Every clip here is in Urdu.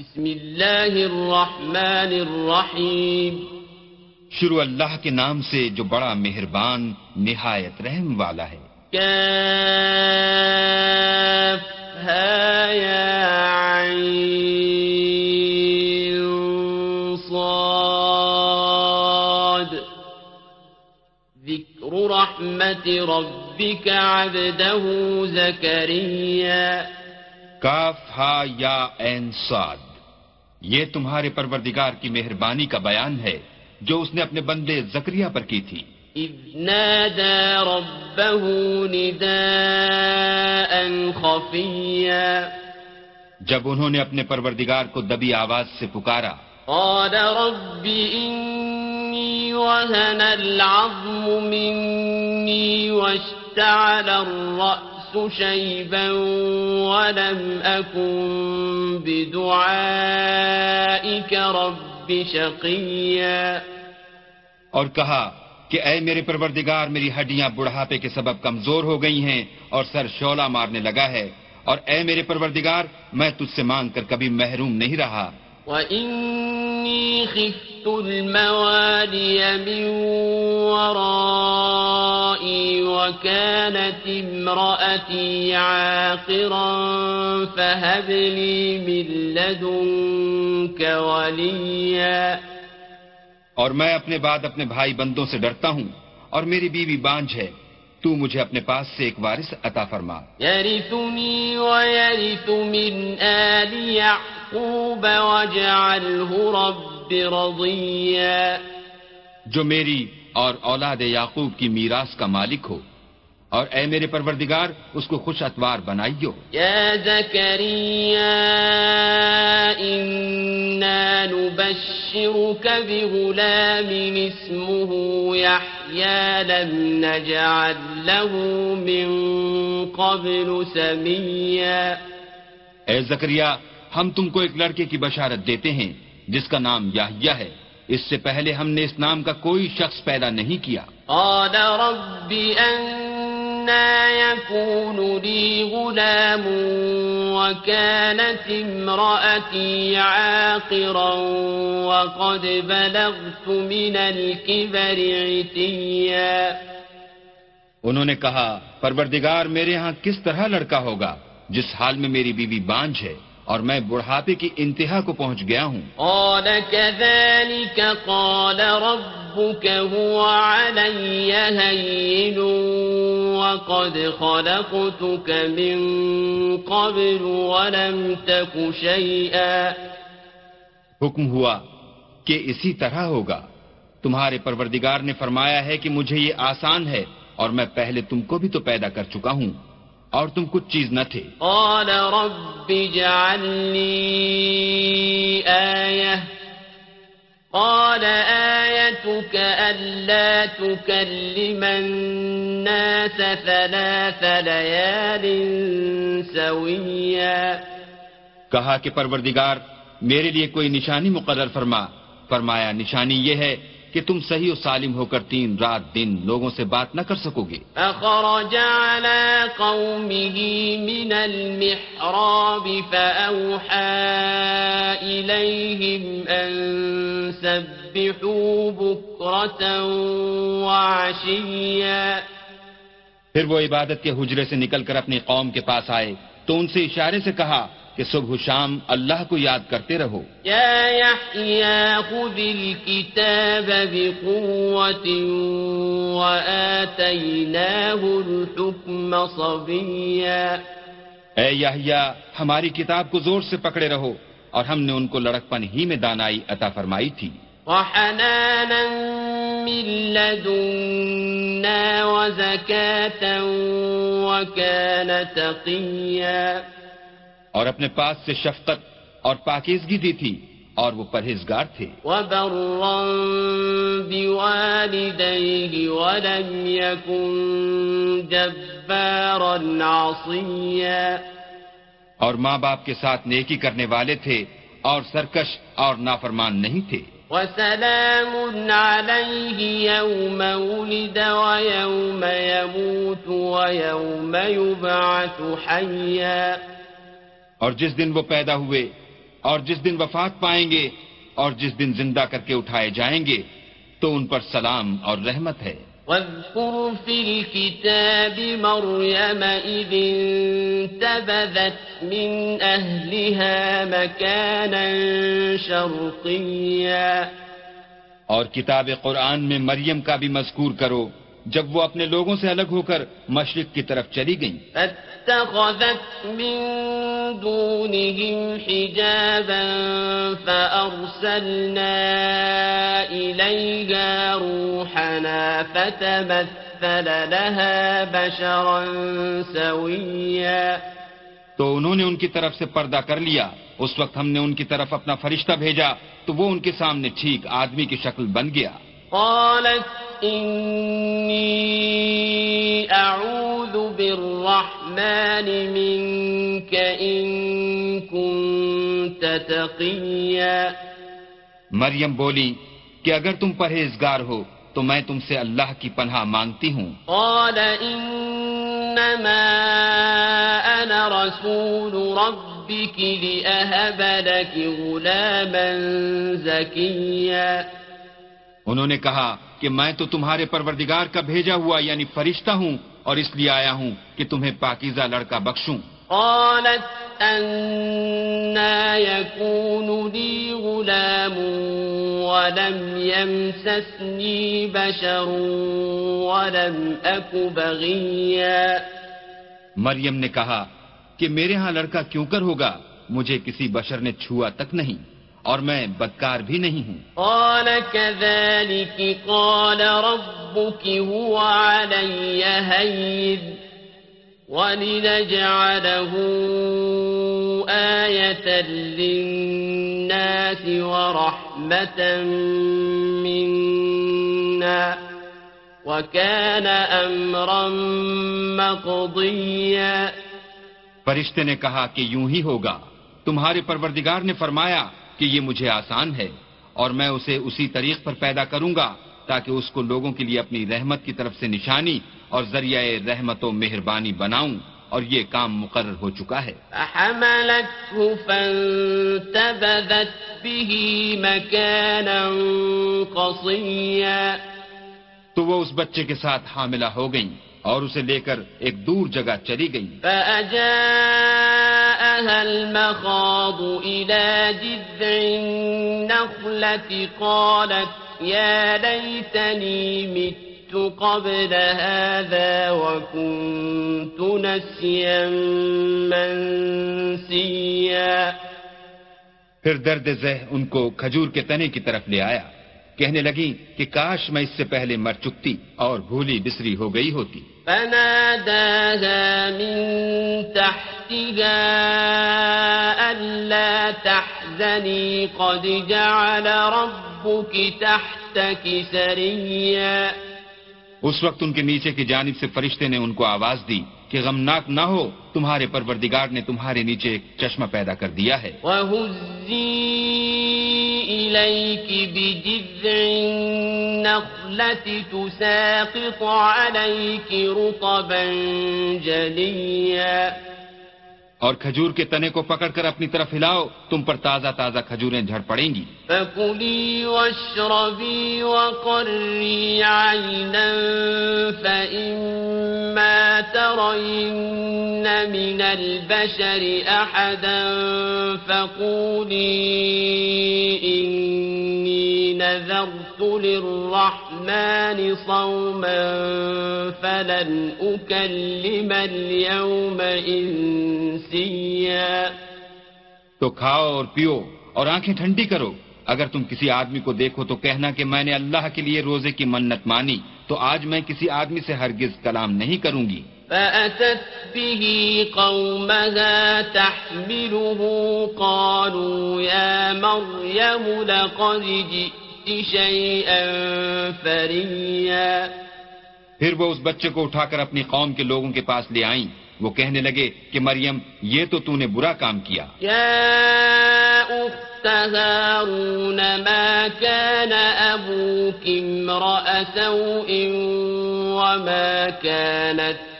بسم اللہ الرحمن الرحیم۔ شروع اللہ کے نام سے جو بڑا مہربان نہایت رحم والا ہے۔ كافها يا عين صاد۔ ذكر رحمة ربك عبده زكريا کاف ہا یا عین صاد۔ یہ تمہارے پروردگار کی مہربانی کا بیان ہے جو اس نے اپنے بندے زکریہ پر کی تھی۔ نادى ربه نداء خفيا۔ جب انہوں نے اپنے پروردگار کو دبی آواز سے پکارا۔ قال رب إني وهن العظم مني واشتعل الرأس شيبا ولم أكن بدعائك رب شقيا اور کہا کہ اے میرے پروردگار، میری ہڈیاں بڑھاپے کے سبب کمزور ہو گئی ہیں اور سر شولہ مارنے لگا ہے۔ اور اے میرے پروردگار، میں تجھ سے مانگ کر کبھی محروم نہیں رہا۔ وإني خفت الموالي من ورائي وكانت امرأتي عاقرا فهب لي من لدنك وليا اور میں اپنے بعد اپنے بھائی بندوں سے ڈرتا ہوں اور میری بیوی بانج ہے تو مجھے اپنے پاس سے ایک وارث عطا فرما۔ يرثني ويرث من آل يعقوب واجعله رب رضيا. جو میری اور اولاد یعقوب کی میراث کا مالک ہو اور اے میرے پروردگار اس کو خوش اتوار بنائیو۔ يا زكريا إنا نبشرك بغلام اسمه يحيى لم نجعل له من قبل سميا اے زکریا ہم تم کو ایک لڑکے کی بشارت دیتے ہیں جس کا نام یاہیا ہے۔ اس سے پہلے ہم نے اس نام کا کوئی شخص پیدا نہیں کیا۔ قال رب أنا يكون لي غلام وكانت امرأتي عاقرا وقد بلغت من الكبر عتيا۔ انہوں نے کہا پروردگار میرے ہاں کس طرح لڑکا ہوگا جس حال میں میری بیوی بانج ہے؟ اور میں بڑھاپے کی انتہا کو پہنچ گیا ہوں۔ قال كذلك قال ربك هو علي هين وقد خلقتك من قبل ولم تك شيئا۔ حکم ہوا کہ اسی طرح ہوگا۔ تمہارے پروردگار نے فرمایا ہے کہ مجھے یہ آسان ہے اور میں پہلے تم کو بھی تو پیدا کر چکا ہوں۔ اور تم کچھ چیز نہ تھے۔ قال رب اجعل لي آية قال آيتك ألا تكلم الناس ثلاث ليال سويا کہا کہ پروردگار میرے لیے کوئی نشانی مقرر فرما۔ فرمایا نشانی یہ ہے کہ تم صحیح و سالم ہو کر تین رات دن لوگوں سے بات نہ کر سکو گے۔ فخرج على قومه من المحراب فأوحى إليهم أن سبحوا بكرة وعشيا. پھر وہ عبادت کے حجرے سے نکل کر اپنی قوم کے پاس آئے تو ان سے اشارے سے کہا کہ صبح و شام اللہ کو یاد کرتے رہو۔ يا يحيى خذ الكتاب بقوة صبيا اے یحییٰ ہماری کتاب کو زور سے پکڑے رہو اور ہم نے ان کو لڑکپن ہی میں دانائی عطا فرمائی تھی۔ وحنانا من لدنا وكان تقيا اور اپنے پاس سے شفقت اور پاکیزگی دی تھی اور وہ پرہیزگار تھے۔ وبرا بوالديه ولم يكن جبارا عصيا۔ اور ماں باپ کے ساتھ نیکی کرنے والے تھے اور سرکش اور نافرمان نہیں تھے۔ وسلام عليه يوم ولد ويوم يموت ويوم يبعث حيا۔ اور جس دن وہ پیدا ہوئے اور جس دن وفات پائیں گے اور جس دن زندہ کر کے اٹھائے جائیں گے تو ان پر سلام اور رحمت ہے۔ واذكر في الكتاب مريم إذ انتبذت من أهلها مكانا شرقيا اور کتاب قرآن میں مریم کا بھی مذکور کرو۔ جب وہ اپنے لوگوں سے الگ ہو کر مشرق کی طرف چلی گئیں۔ فاتخذت من دونهم حجابا فأرسلنا إليها روحنا فتمثل لها بشرا سويا۔ تو انہوں نے ان کی طرف سے پردہ کر لیا۔ اس وقت ہم نے ان کی طرف اپنا فرشتہ بھیجا تو وہ ان کے سامنے ٹھیک آدمی کی شکل بن گیا۔ قالت إني أعوذ بالرحمن منك إن كنت تقيا. مریم بولی کہ اگر تم پرہیزگار ہو تو میں تم سے اللہ کی پناہ مانگتی ہوں۔ قال إنما أنا رسول ربك لأهب لك غلاما زكيا. انہوں نے کہا کہ میں تو تمہارے پروردگار کا بھیجا ہوا یعنی فرشتہ ہوں اور اس لیے آیا ہوں کہ تمہیں پاکیزہ لڑکا بخشوں۔ قالت أنا يكون لي غلام ولم يمسسني بشر ولم أك بغيا۔ مریم نے کہا کہ میرے ہاں لڑکا کیوں کر ہوگا؟ مجھے کسی بشر نے چھوا تک نہیں۔ اور میں بدکار بھی نہیں ہوں۔ قال كذلك قال ربك هو علي هين ولنجعله آية للناس ورحمة منا وكان أمرا مقضيا فرشتے نے کہا کہ یوں ہی ہوگا۔ تمہارے پروردگار نے فرمایا کہ یہ مجھے آسان ہے اور میں اسے اسی طریق پر پیدا کروں گا تاکہ اس کو لوگوں کے لیے اپنی رحمت کی طرف سے نشانی اور ذریعہ رحمت و مہربانی بناؤں اور یہ کام مقرر ہو چکا ہے۔ فحملته فانتبذت به مكانا قصيا۔ تو وہ اس بچے کے ساتھ حاملہ ہو گئیں۔ اور اسے لے کر ایک دور جگہ چلی گئیں فأجاءها المخاض إلى جذع النخلة قالت يا ليتني مت قبل هذا وكنت نسيا منسيا۔ پھر درد ذہ ان کو کھجور کے تنے کی طرف لے آیا۔ کہنے لگی کہ کاش میں اس سے پہلے مر چکتی اور بھولی بسری ہو گئی ہوتی۔ فناداها من تحتها ألا تحزني قد جعل ربك تحتك سريا۔ اس وقت ان کے نیچے کی جانب سے فرشتے نے ان کو آواز دی۔ کہ غمناک نہ ہو، تمہارے پروردگار نے تمہارے نیچے ایک چشمہ پیدا کر دیا ہے۔ وهزي إليك بجذع النخلة تساقط عليك رطبا جليا اور کھجور کے تنے کو پکڑ کر اپنی طرف ہلاؤ، تم پر تازہ تازہ کھجوریں جھڑ پڑیں گی۔ فكلي واشربي وقري عينا فإما ترين من البشر أحدا فقولي إني نذرت للرحمن صوما فلن أكلم اليوم إنسيا. تو کھاؤ اور پیو اور آنکھیں ٹھنڈی کرو. اگر تم کسی آدمی کو دیکھو تو کہنا کہ میں نے اللہ کے لیے روزے کی منت مانی تو آج میں کسی آدمی سے ہرگز کلام نہیں کروں گی۔ فأتت به قومها تحمله قالوا يا مريم لقد جئت شيئا فريا. پھر وہ اس بچے کو اٹھا کر اپنی قوم کے لوگوں کے پاس لے آئیں۔ وہ کہنے لگے کہ مریم یہ تو تو نے برا کام کیا۔ هارون ما كان امرأ سوء وما كانت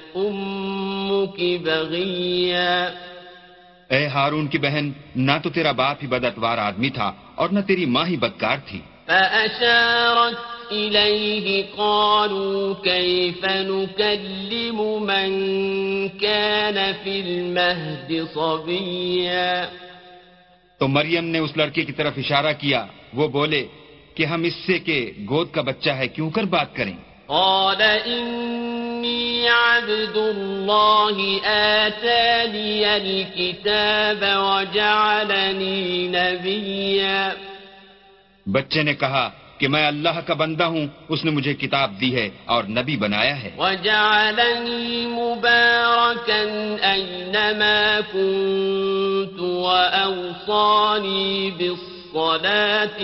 بغيا اے ہارون کی بہن نہ تو تیرا باپ ہی بداتوار آدمی تھا اور نہ تیری ماں ہی بدکار تھی۔ فأشارت إليه قالوا كيف نكلم من كان في المهد صبيا؟ تو مریم نے اس لڑکے کی طرف اشارہ کیا وہ بولے کہ ہم اس سے کہ گود کا بچہ ہے کیوں کر بات کریں؟ قال إني عبد الله آتاني الكتاب وجعلني نبيا۔ بچے نے کہا کہ میں اللہ کا بندہ ہوں اس نے مجھے کتاب دی ہے اور نبی بنایا ہے۔ كنت وأوصاني بالصلاة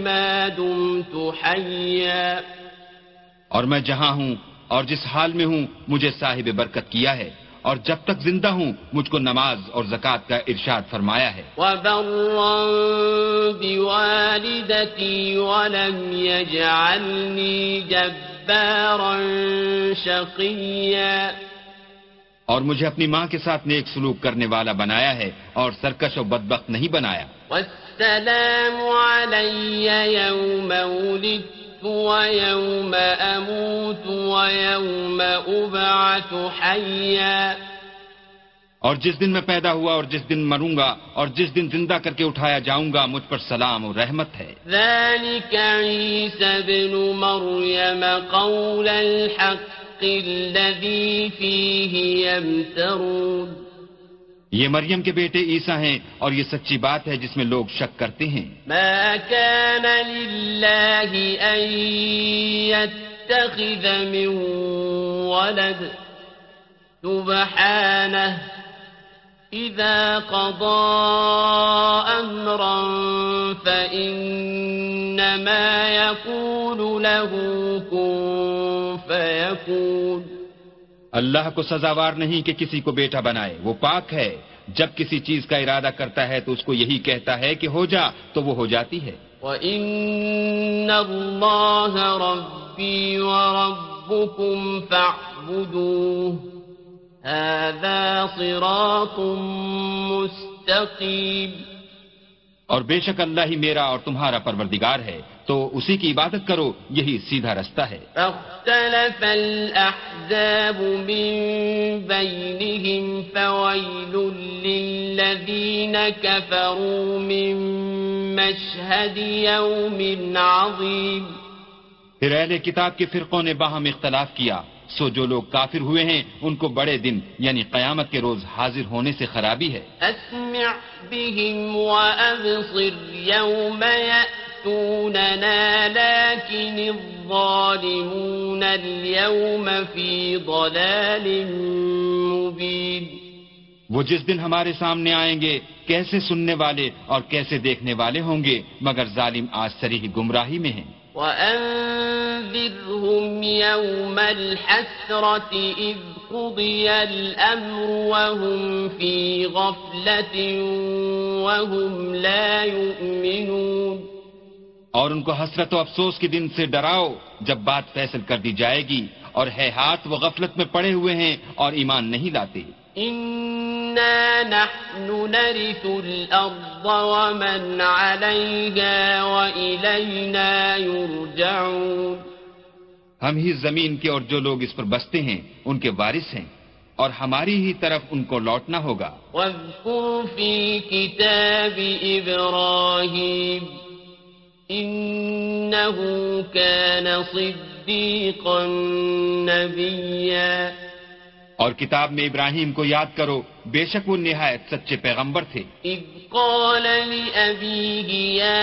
ما دمت اور میں جہاں ہوں اور جس حال میں ہوں مجھے صاحب برکت کیا ہے۔ اور جب تک زندہ ہوں مجھ کو نماز اور زکوٰۃ کا ارشاد فرمایا ہے۔ بوالدتي ولم يجعلني جبارا شقيا اور مجھے اپنی ماں کے ساتھ نیک سلوک کرنے والا بنایا ہے اور سرکش و بدبخت نہیں بنایا۔ والسلام يوم ولدت ويوم أموت ويوم أبعث حيا اور جس دن میں پیدا ہوا اور جس دن مروں گا اور جس دن زندہ کر کے اٹھایا جاؤں گا مجھ پر سلام اور رحمت ہے۔ ذلك عيسى بن مريم قول الحق الذي فيه يمترون۔ یہ مریم کے بیٹے عیسیٰ ہیں اور یہ سچی بات ہے جس میں لوگ شک کرتے ہیں۔ ما كان لله أن يتخذ من ولد، سبحانه، إذا قضى أمرا فإنما يقول له كن فيكون۔ اللہ کو سزاوار نہیں کہ کسی کو بیٹا بنائے۔ وہ پاک ہے۔ جب کسی چیز کا ارادہ کرتا ہے تو اس کو یہی کہتا ہے کہ ہو جا تو وہ ہو جاتی ہے۔ وَإِنَّ اللَّهَ رَبِّي وَرَبُّكُمْ فَاعْبُدُوهُ۔ هَذَا صِرَاطٌ مُسْتَقِيمٌ۔ اور بے شک اللہ ہی میرا اور تمہارا پروردگار ہے تو اسی کی عبادت کرو یہی سیدھا رستہ ہے۔ فاختلف الأحزاب من بينهم فويل للذين كفروا من مشهد يوم عظيم پھر اہل کتاب کے فرقوں نے باہم اختلاف کیا۔ سو جو لوگ کافر ہوئے ہیں ان کو بڑے دن یعنی قیامت کے روز حاضر ہونے سے خرابی ہے۔ أسمع بهم وأبصر يوم يأتوننا لكن الظالمون اليوم في ضلال مبين۔ وہ جس دن ہمارے سامنے آئیں گے کیسے سننے والے اور کیسے دیکھنے والے ہوں گے مگر ظالم آج سری گمراہی میں ہیں۔ وأنذرهم يوم الحسرة إذ قضي الأمر وهم في غفلة وهم لا يؤمنون اور ان کو حسرت و افسوس کے دن سے ڈراؤ جب بات فیصل کر دی جائے گی اور ہے ہاتھ وہ غفلت میں پڑے ہوئے ہیں اور ایمان نہیں لاتے۔ إنا نحن نرث الأرض ومن عليها وإلينا يرجعون ہم ہی زمین کے اور جو لوگ اس پر بستے ہیں ان کے وارث ہیں۔ اور ہماری ہی طرف ان کو لوٹنا ہوگا۔ واذكر في الكتاب إبراهيم إنه كان صديقا نبيا اور کتاب میں ابراہیم کو یاد کرو بے شک وہ نہایت سچے پیغمبر تھے۔ إذ قال لأبيه يا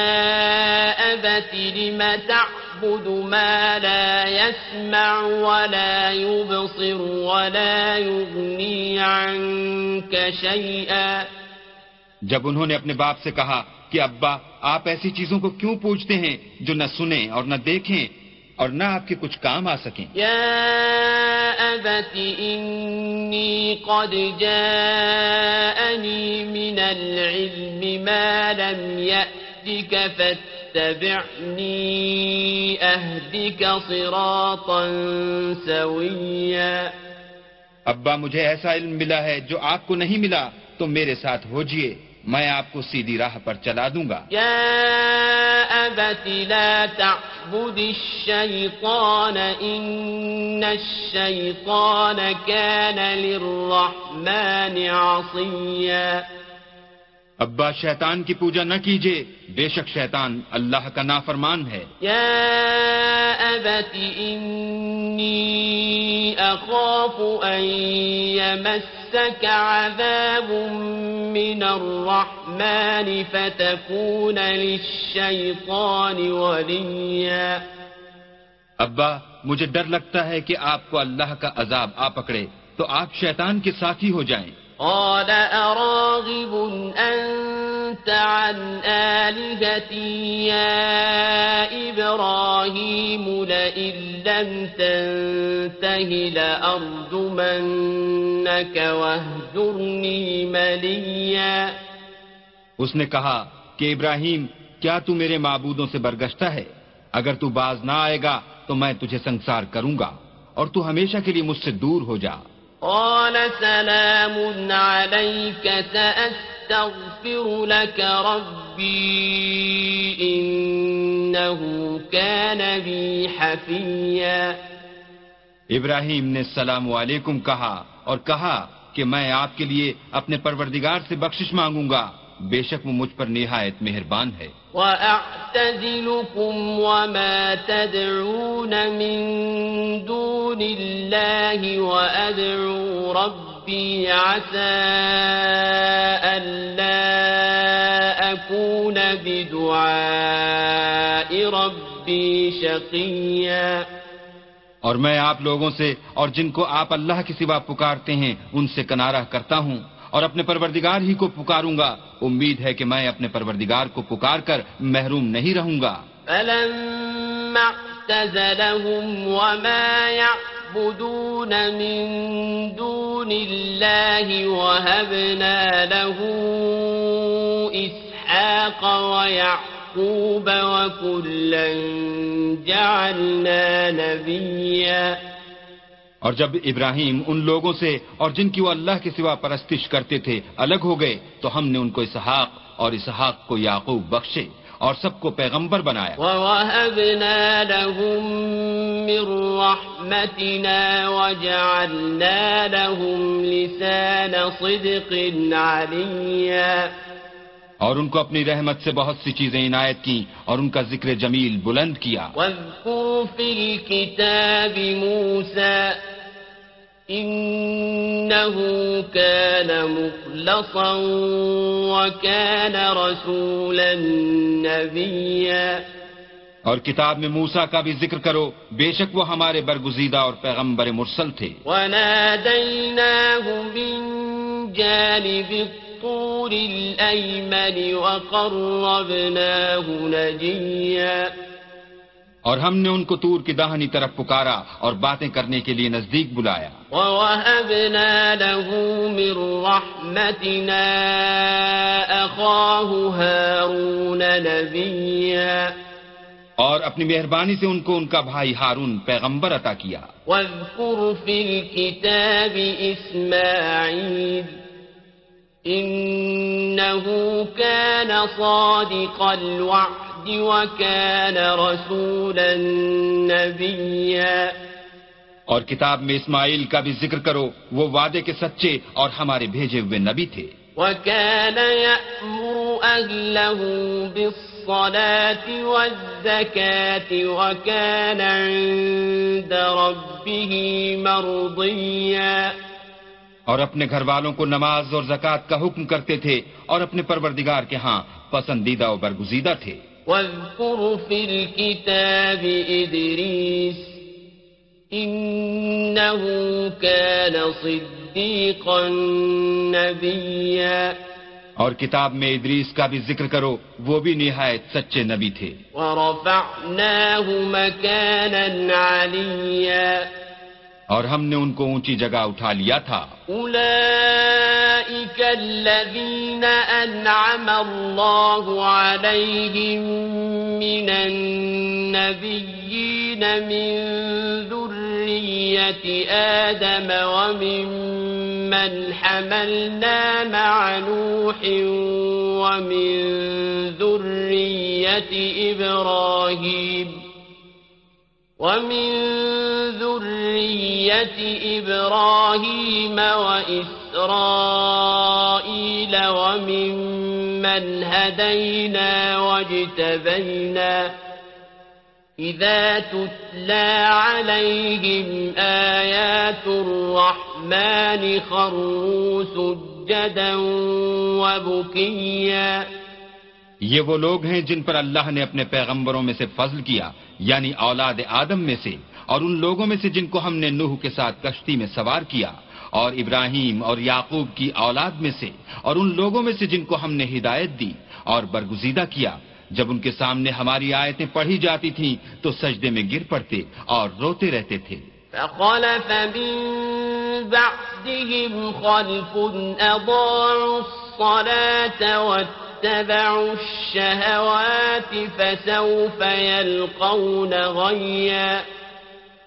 أبت لم تعبد ما لا يسمع ولا يبصر ولا يغني عنك شيئا جب انہوں نے اپنے باپ سے کہا کہ ابا آپ ایسی چیزوں کو کیوں پوچھتے ہیں جو نہ سنیں اور نہ دیکھیں؟ اور نہ آپ کے کچھ کام آ سکیں۔ يا أبت إني قد جاءني من العلم ما لم يأتك فاتبعني أهدك صراطا سويا ابا مجھے ایسا علم ملا ہے جو آپ کو نہیں ملا تو میرے ساتھ ہوجئے میں آپ کو سیدھی راہ پر چلا دوں گا۔ یا ابت لا تعبد الشیطان ان الشیطان كان للرحمن عصيا ابا شیطان کی پوجا نہ کیجیے بے شک شیطان اللہ کا نافرمان ہے۔ يا أبت إني أخاف أن يمسك عذاب من الرحمن فتكون للشيطان وليا ابا مجھے ڈر لگتا ہے کہ آپ کو اللہ کا عذاب آ پکڑے تو آپ شیطان کے ساتھی ہو جائیں۔ قال أراغب أنت عن آلهتي يا إبراهيم لئن لم تنته لأرجمنك واهجرني مليا اس نے کہا کہ ابراہیم، کیا تو میرے معبودوں سے برگشتہ ہے؟ اگر تو باز نہ آئے گا تو میں تجھے سنسار کروں گا اور تو ہمیشہ کے لیے مجھ سے دور ہو جا۔ قال سلام عليك، سأستغفر لك ربي، إنه كان بي حفيا. ابراہیم نے السلام علیکم کہا اور کہا کہ میں آپ کے لیے اپنے پروردگار سے بخشش مانگوں گا۔ بے شک وہ مجھ پر نہایت مہربان ہے۔ وأعتزلكم وما تدعون من دون الله وأدعو ربي عسى ألا أكون بدعاء ربي شقيا۔ اور میں آپ لوگوں سے اور جن کو آپ اللہ کے سوا پکارتے ہیں ان سے کنارہ کرتا ہوں۔ اور اپنے پروردگار ہی کو پکاروں گا۔ امید ہے کہ میں اپنے پروردگار کو پکار کر محروم نہیں رہوں گا۔ فلما اعتزلهم وما يعبدون من دون الله وهبنا له إسحاق ويعقوب وكلا جعلنا نبيا اور جب ابراہیم ان لوگوں سے اور جن کی وہ اللہ کے سوا پرستش کرتے تھے الگ ہو گئے تو ہم نے ان کو اسحاق اور اسحاق کو یعقوب بخشے اور سب کو پیغمبر بنایا۔ ووهبنا لهم من رحمتنا وجعلنا لهم لسان صدق عليا۔ اور ان کو اپنی رحمت سے بہت سی چیزیں عنایت کی اور ان کا ذکر جمیل بلند کیا۔ واذكر في الكتاب موسى۔ إنه كان مخلصا وكان رسولا نبيا. اور کتاب میں موسا کا بھی ذکر کرو بے شک وہ ہمارے برگزیدہ اور پیغمبر مرسل تھے۔ وناديناه من جانب الطور الأيمن وقربناه نجيا. اور ہم نے ان کو تور کی داہنی طرف پکارا اور باتیں کرنے کے لیے نزدیک بلایا۔ ووهبنا له من رحمتنا أخاه هارون نبيا۔ اور اپنی مہربانی سے ان کو ان کا بھائی ہارون پیغمبر عطا کیا۔ واذكر في الكتاب إسماعيل۔ إنه كان صادق الوعد۔ وكان رسولا نبيا. اور کتاب میں اسماعیل کا بھی ذکر کرو وہ وعدے کے سچے اور ہمارے بھیجے ہوئے نبی تھے۔ وكان يأمر أهله بالصلاة والزكاة وكان عند ربه مرضيا. اور اپنے گھر والوں کو نماز اور زکوٰۃ کا حکم کرتے تھے اور اپنے پروردگار کے ہاں پسندیدہ و برگزیدہ تھے۔ واذكر في الكتاب إدريس إنه كان صديقا نبيا. اور کتاب میں ادریس کا بھی ذکر کرو وہ بھی نہایت سچے نبی تھے۔ ورفعناه مكانا عليا. اور ہم نے ان کو اونچی جگہ اٹھا لیا تھا۔ أولئك الذين أنعم الله عليهم من النبيين من ذرية ذرية آدم وممن حملنا مع نوح ومن ذرية إبراهيم ومن ذرية إبراهيم وإسرائيل وممن هدينا واجتبينا إذا تتلى عليهم آيات الرحمن خروا سجدا وبكيا یہ وہ لوگ ہیں جن پر اللہ نے اپنے پیغمبروں میں سے فضل کیا یعنی اولاد آدم میں سے، اور ان لوگوں میں سے جن کو ہم نے نوح کے ساتھ کشتی میں سوار کیا، اور ابراہیم اور یعقوب کی اولاد میں سے، اور ان لوگوں میں سے جن کو ہم نے ہدایت دی اور برگزیدہ کیا۔ جب ان کے سامنے ہماری آیتیں پڑھی جاتی تھیں، تو سجدے میں گر پڑتے اور روتے رہتے تھے۔ فخلف من بعدهم خلف أضاعوا الصلاة واتبعوا الشهوات فسوف يلقون غيا.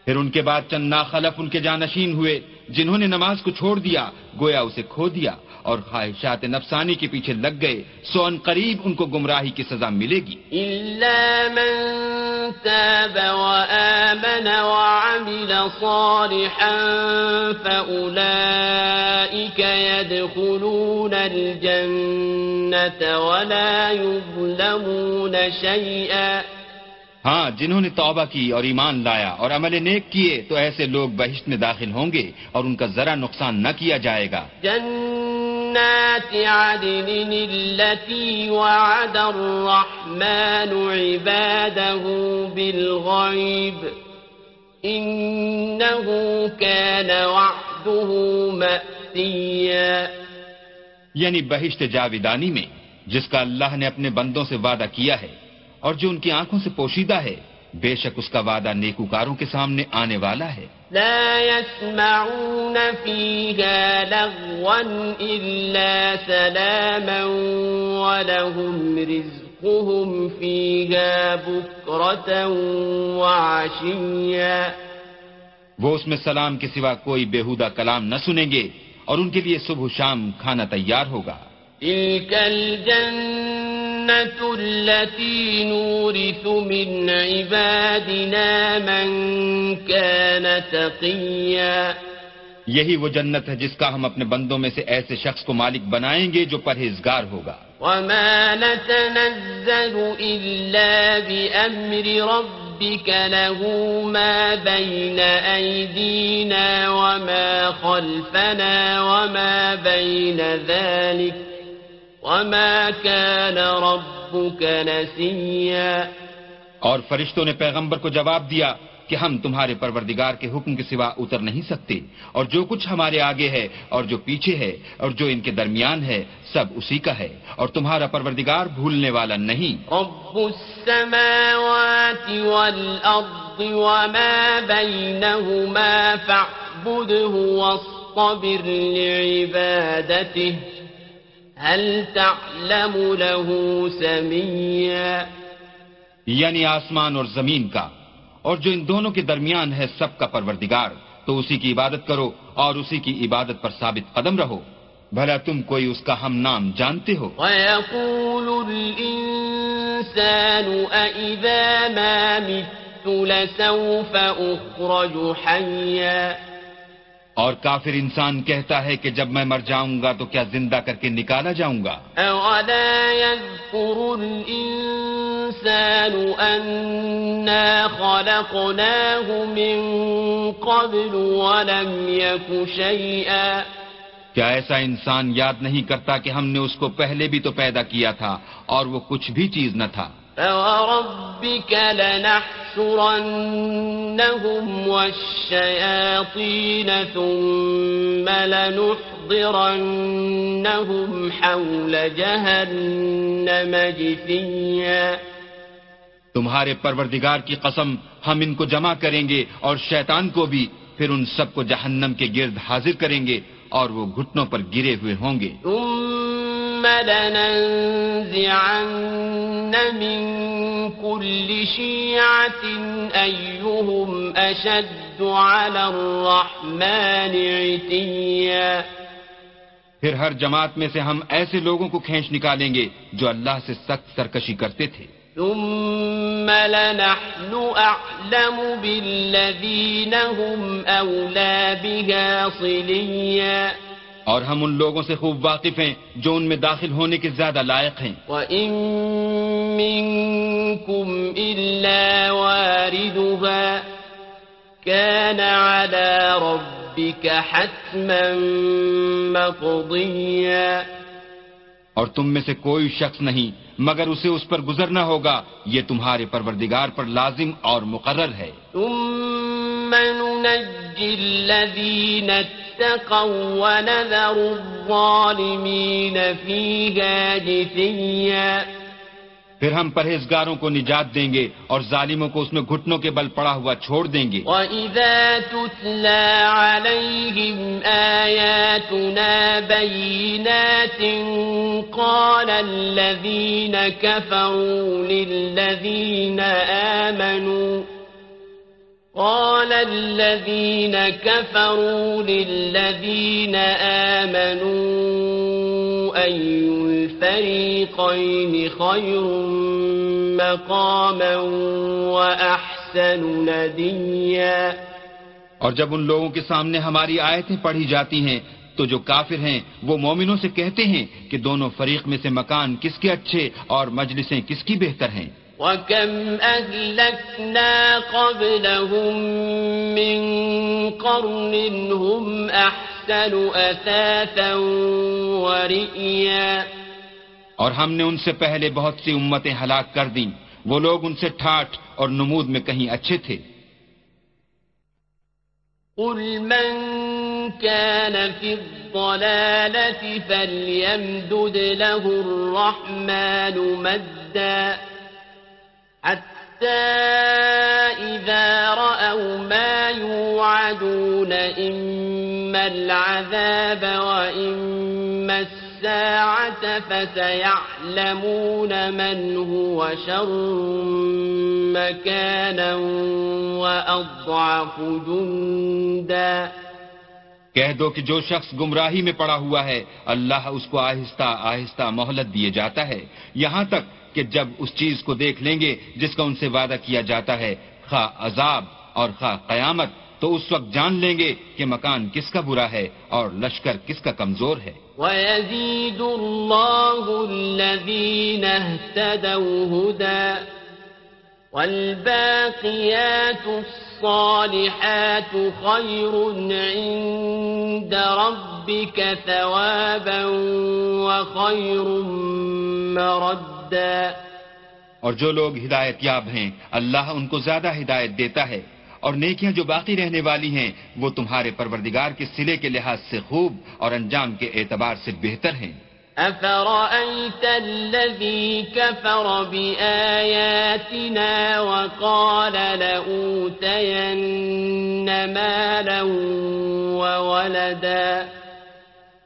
پھر ان کے بعد چند ناخلف ان کے جانشین ہوئے۔ جنہوں نے نماز کو چھوڑ دیا، گویا اسے کھو دیا اور خواہشات نفسانی کے پیچھے لگ گئے، سو ان قریب ان کو گمراہی کی سزا ملے گی۔ إلا من تاب وآمن وعمل صالحا فأولئك يدخلون الجنة ولا يظلمون شيئا ہاں جنہوں نے توبہ کی اور ایمان لایا اور عمل نیک کیے تو ایسے لوگ بہشت میں داخل ہوں گے اور ان کا ذرا نقصان نہ کیا جائے گا۔ جنات عدن التي وعد الرحمن عباده بالغيب إنه كان وعده مأتيا۔ یعنی بہشت جاویدانی میں جس کا اللہ نے اپنے بندوں سے وعدہ کیا ہے۔ اور جو ان کی آنکھوں سے پوشیدہ ہے بے شک اس کا وعدہ نیکوکاروں کے سامنے آنے والا ہے۔ لا يسمعون فيها لغوا إلا سلاما ولهم رزقهم فيها بكرة وعشيا۔ وہ اس میں سلام کے سوا کوئی بےحودہ کلام نہ سنیں گے اور ان کے لیے صبح شام کھانا تیار ہوگا۔ تلك الجنة التي نورث من عبادنا من كان تقيا یہی وہ جنت ہے جس کا ہم اپنے بندوں میں سے ایسے شخص کو مالک بنائیں گے جو پرہیزگار ہوگا۔ وما نتنزل إلا بأمر ربك له ما بين أيدينا وما خلفنا وما بين ذلك وما كان ربك نسيا اور فرشتوں نے پیغمبر کو جواب دیا کہ ہم تمہارے پروردگار کے حکم کے سوا اتر نہیں سکتے اور جو کچھ ہمارے آگے ہے اور جو پیچھے ہے اور جو ان کے درمیان ہے سب اسی کا ہے اور تمہارا پروردگار بھولنے والا نہیں۔ رب السماوات والأرض وما بينهما فاعبده واصطبر لعبادته هل تعلم له سميا؟ یعنی آسمان اور زمین کا اور جو ان دونوں کے درمیان ہے سب کا پروردگار تو اسی کی عبادت کرو اور اسی کی عبادت پر ثابت قدم رہو۔ بھلا تم کوئی اس کا ہم نام جانتے ہو۔ ويقول الإنسان أإذا ما مت لسوف أخرج حيا۔ اور کافر انسان کہتا ہے کہ جب میں مر جاؤں گا تو کیا زندہ کر کے نکالا جاؤں گا؟ أولا يذكر الإنسان أنا خلقناه من قبل ولم يك شيئا کیا ایسا انسان یاد نہیں کرتا کہ ہم نے اس کو پہلے بھی تو پیدا کیا تھا اور وہ کچھ بھی چیز نہ تھا؟ فوربك لنحشرنهم والشياطين ثم لنحضرنهم حول جهنم جثيا. تمہارے پروردگار کی قسم ہم ان کو جمع کریں گے اور شیطان کو بھی پھر ان سب کو جہنم کے گرد حاضر کریں گے اور وہ گھٹنوں پر گرے ہوئے ہوں گے۔ ثم لننزعن من كل شيعة أيهم أشد على الرحمن عتيا. پھر ہر جماعت میں سے ہم ایسے لوگوں کو کھینچ نکالیں گے جو اللہ سے سخت سرکشی کرتے تھے۔ ثم لنحن أعلم بالذين هم أولى بها صليا. اور ہم ان لوگوں سے خوب واقف ہیں جو ان میں داخل ہونے کے زیادہ لائق ہیں۔ وإن منكم إلا واردها كان على ربك حتما مقضيا۔ اور تم میں سے کوئی شخص نہیں مگر اسے اس پر گزرنا ہوگا یہ تمہارے پروردگار پر لازم اور مقرر ہے۔ ثم ننجي الذين اتقوا ونذر الظالمين فيها جثيا پھر ہم پرہیزگاروں کو نجات دیں گے اور ظالموں کو اس میں گھٹنوں کے بل پڑا ہوا چھوڑ دیں گے۔ وَإِذَا تُتْلَى عَلَيْهِمْ آيَاتُنَا بَيِّنَاتٍ قَالَ الَّذِينَ كَفَرُوا لِلَّذِينَ آمَنُوا قال الذين كفروا للذين آمنوا، أي الفريقين خير مقاما وأحسن نديا؟ اور جب ان لوگوں کے سامنے ہماری آیتیں پڑھی جاتی ہیں، تو جو کافر ہیں، وہ مومنوں سے کہتے ہیں کہ دونوں فریق میں سے مکان کس کے اچھے اور مجلسیں کس کی بہتر ہیں؟ وكم أهلكنا قبلهم من قرن هم أحسن أثاثا ورئيا اور ہم نے ان سے پہلے بہت سی امتیں ہلاک کر دیں۔ وہ لوگ ان سے ٹھاٹ اور نمود میں کہیں اچھے تھے۔ قل من كان في الضلالة فليمدد له الرحمن مدا حتى إذا رأوا ما يوعدون إما العذاب وإما الساعة فسيعلمون من هو شر مكانا وأضعف جندا کہہ دو کہ جو شخص گمراہی میں پڑا ہوا ہے، اللہ اس کو آہستہ آہستہ مہلت دیے جاتا ہے۔ یہاں تک کہ جب اس چیز کو دیکھ لیں گے جس کا ان سے وعدہ کیا جاتا ہے، خواہ عذاب اور خواہ قیامت، تو اس وقت جان لیں گے کہ مکان کس کا برا ہے اور لشکر کس کا کمزور ہے۔ ويزيد الله الذين اهتدوا هدى والباقيات الصالحات خير عند ربك ثوابا وخير مردا اور جو لوگ ہدایت یاب ہیں اللہ ان کو زیادہ ہدایت دیتا ہے۔ اور نیکیاں جو باقی رہنے والی ہیں وہ تمہارے پروردگار کے سلے کے لحاظ سے خوب اور انجام کے اعتبار سے بہتر ہیں۔ أفرأيت الذي كفر بآياتنا وقال لأوتين مالا وولدا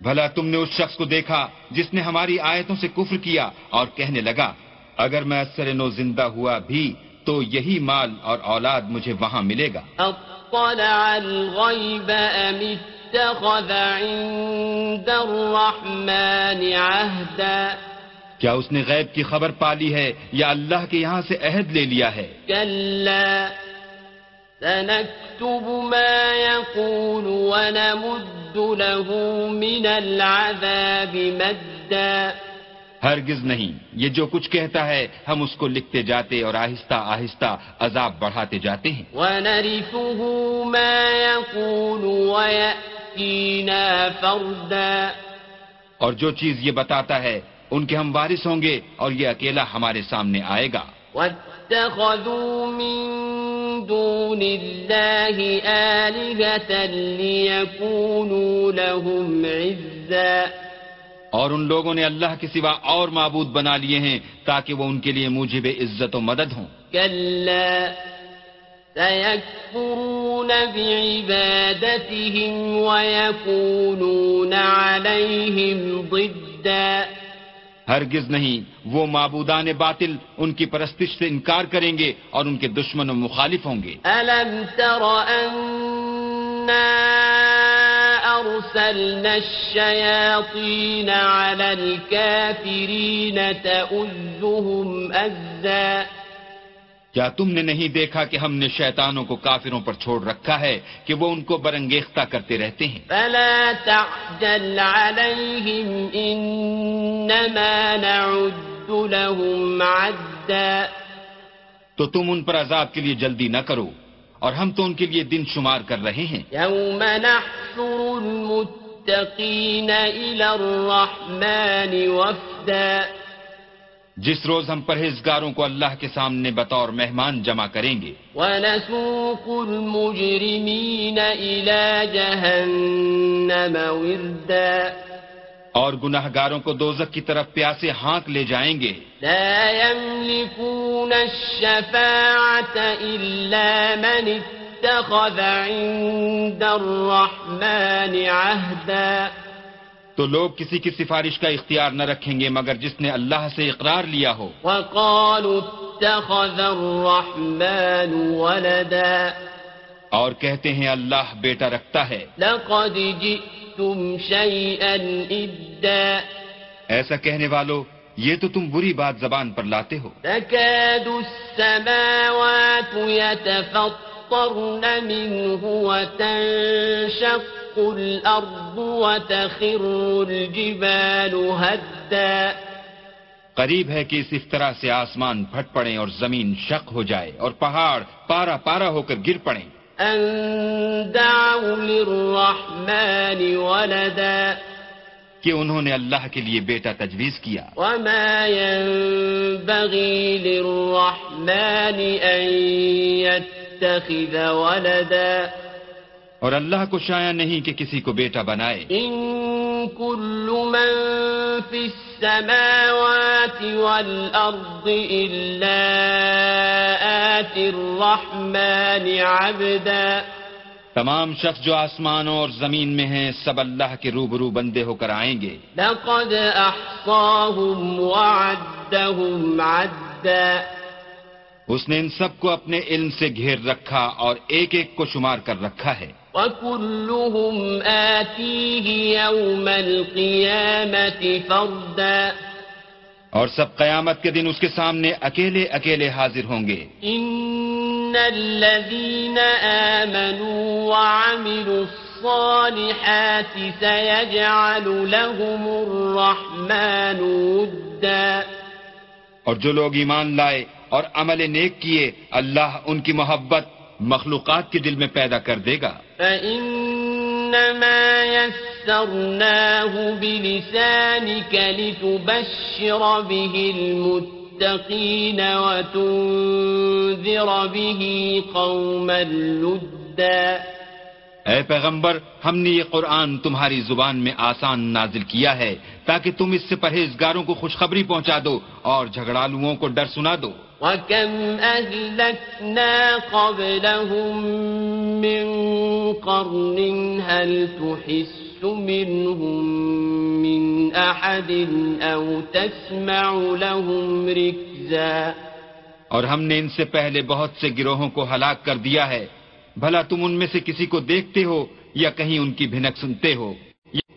بھلا تم نے اس شخص کو دیکھا جس نے ہماری آیتوں سے کفر کیا اور کہنے لگا اگر میں اثر نو زندہ ہوا بھی تو یہی مال اور اولاد مجھے وہاں ملے گا۔ اطلع الغيب أم اتخذ عند الرحمن عهدا کیا اس نے غیب کی خبر پالی ہے یا اللہ کے یہاں سے عہد لے لیا ہے؟ كلا سنكتب ما يقول ونمد له من العذاب مدا. ہرگز نہیں. یہ جو کچھ کہتا ہے ہم اس کو لکھتے جاتے اور آہستہ آہستہ عذاب بڑھاتے جاتے ہیں۔ ونرثه ما يقول ويأتينا فردا. اور جو چیز یہ بتاتا ہے ان کے ہم وارث ہوں گے اور یہ اکیلا ہمارے سامنے آئے گا۔ واتخذوا من دون الله آلهة ليكونوا لهم عزا. اور ان لوگوں نے اللہ کے سوا اور معبود بنا لیے ہیں تاکہ وہ ان کے لیے موجب عزت و مدد ہوں۔ كلا سيكفرون بعبادتهم ويكونون عليهم ضدا. ہرگز نہیں۔ وہ معبودان باطل ان کی پرستش سے انکار کریں گے اور ان کے دشمن و مخالف ہوں گے۔ ألم تر أنا أرسلنا الشياطين على الكافرين تؤزهم أزا کیا تم نے نہیں دیکھا کہ ہم نے شیطانوں کو کافروں پر چھوڑ رکھا ہے کہ وہ ان کو برنگیختہ کرتے رہتے ہیں؟ فلا تعجل عليهم إنما نعد لهم عدا. تو تم ان پر عذاب کے لیے جلدی نہ کرو اور ہم تو ان کے لیے دن شمار کر رہے ہیں۔ يوم نحشر المتقين إلى الرحمن وفدا. جس روز ہم پرہیزگاروں کو اللہ کے سامنے بطور مہمان جمع کریں گے۔ ونسوق المجرمين إلى جهنم وردا۔ اور گناہ گاروں کو دوزک کی طرف پیاسے ہانک لے جائیں گے۔ لا يملكون الشفاعة إلا من اتخذ عند الرحمن عهدا تو لوگ کسی کی سفارش کا اختیار نہ رکھیں گے مگر جس نے اللہ سے اقرار لیا ہو۔ وقالوا اتخذ الرحمن ولدا۔ اور کہتے ہیں اللہ بیٹا رکھتا ہے۔ لقد جئتم شيئا إدا ایسا کہنے والو یہ تو تم بری بات زبان پر لاتے ہو۔ تكاد السماوات يتفطرن منه وتنشق الأرض وتخر الجبال هدا قریب ہے کہ اس افطرا سے آسمان پھٹ پڑیں اور زمین شق ہو جائے اور پہاڑ پارا پارا ہو کر گر پڑیں أن دعوا للرحمن ولدا کہ انہوں نے اللہ کے لیے بیٹا تجویز کیا۔ وما ينبغي للرحمن أن يتخذ ولدا اور اللہ کو شایا نہیں کہ کسی کو بیٹا بنائے۔ إن كل من في السماوات والأرض إلا آتي الرحمن عبدا۔ تمام شخص جو آسمانوں اور زمین میں ہیں سب اللہ کے روبرو بندے ہو کر آئیں گے۔ لقد أحصاهم وعدهم عدا۔ اس نے ان سب کو اپنے علم سے گھیر رکھا اور ایک ایک کو شمار کر رکھا ہے۔ وكلهم آتيه يوم القيامة فردا اور سب قیامت کے دن اس کے سامنے اکیلے اکیلے حاضر ہوں گے۔ إن الذين آمنوا وعملوا الصالحات سيجعل لهم الرحمن ودا اور جو لوگ ایمان لائے اور عمل نیک کیے اللہ ان کی محبت مخلوقات کے دل میں پیدا کر دے گا۔ فإنما يسرناه بلسانك لتبشر به المتقين وتنذر به قوما لدا اے پیغمبر، ہم نے یہ قرآن تمہاری زبان میں آسان نازل کیا ہے تاکہ تم اس سے پرہیزگاروں کو خوشخبری پہنچا دو اور جھگڑالوؤں کو ڈر سنا دو۔ وكم أهلكنا قبلهم من قرن هل تحس منهم من أحد أو تسمع لهم ركزا اور ہم نے ان سے پہلے بہت سے گروہوں کو ہلاک کر دیا ہے۔ بھلا تم ان میں سے کسی کو دیکھتے ہو یا کہیں ان کی بھنک سنتے ہو؟